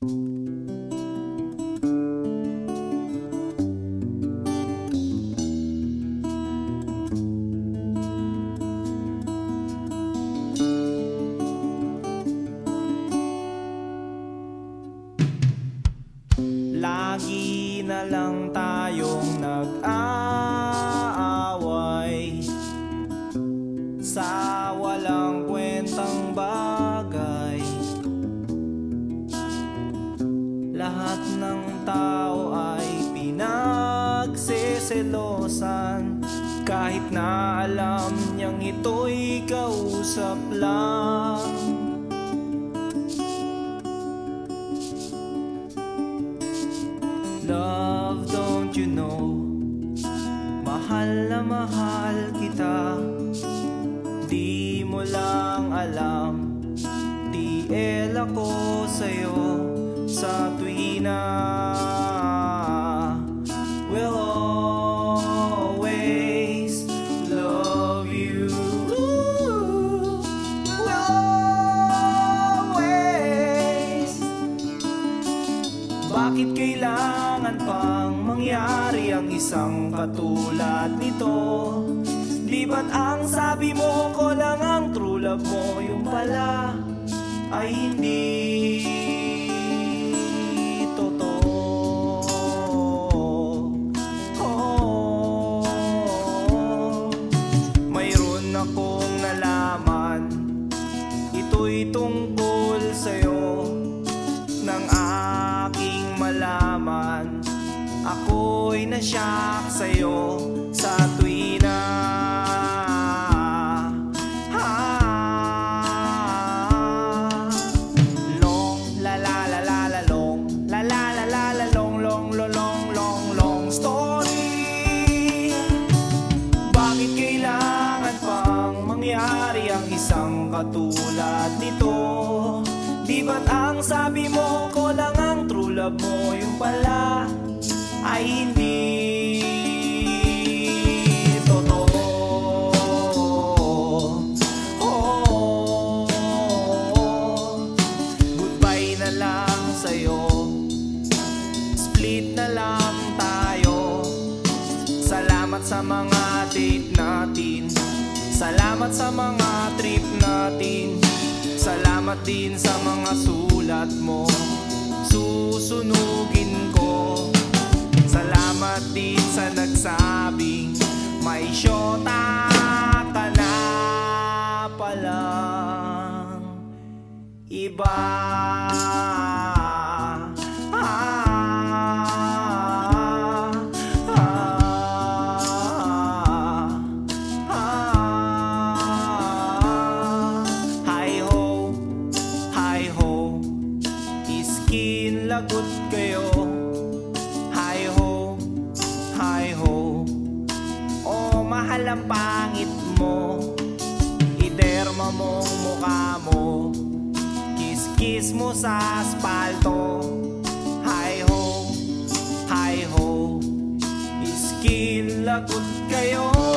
Lagi lang tayong nag-aaway. Sa pinagseselosan Kahit na alam niyang ito'y kausap lang. Love, don't you know? Mahal na mahal kita. Di mo lang alam. TL ako sa'yo Sa tuwina kailangan pang mangyari ang isang katulad nito? Di ba't ang sabi mo ko lang ang true love mo Yung pala ay hindi Nasyak sa'yo Sa tuwina Ah, Long la la la la la long La la la la la long long lo long long long story bakit kailangan pang mangyari ang isang katulad nito? Di ba't ang sabi mo ko lang ang true love mo Yung pala Salamat sa mga date natin. Salamat sa mga trip natin. Salamat din sa mga sulat mo. Susunugin ko. Salamat din sa nagsabing May syota ka na palang Iba lagot kayo. Hi ho, hi ho. Oh, mahal ang pangit mo. Iderma mong mo. Kiss-kiss mo sa asfalto Hi ho, hi ho. Iskin lagot kayo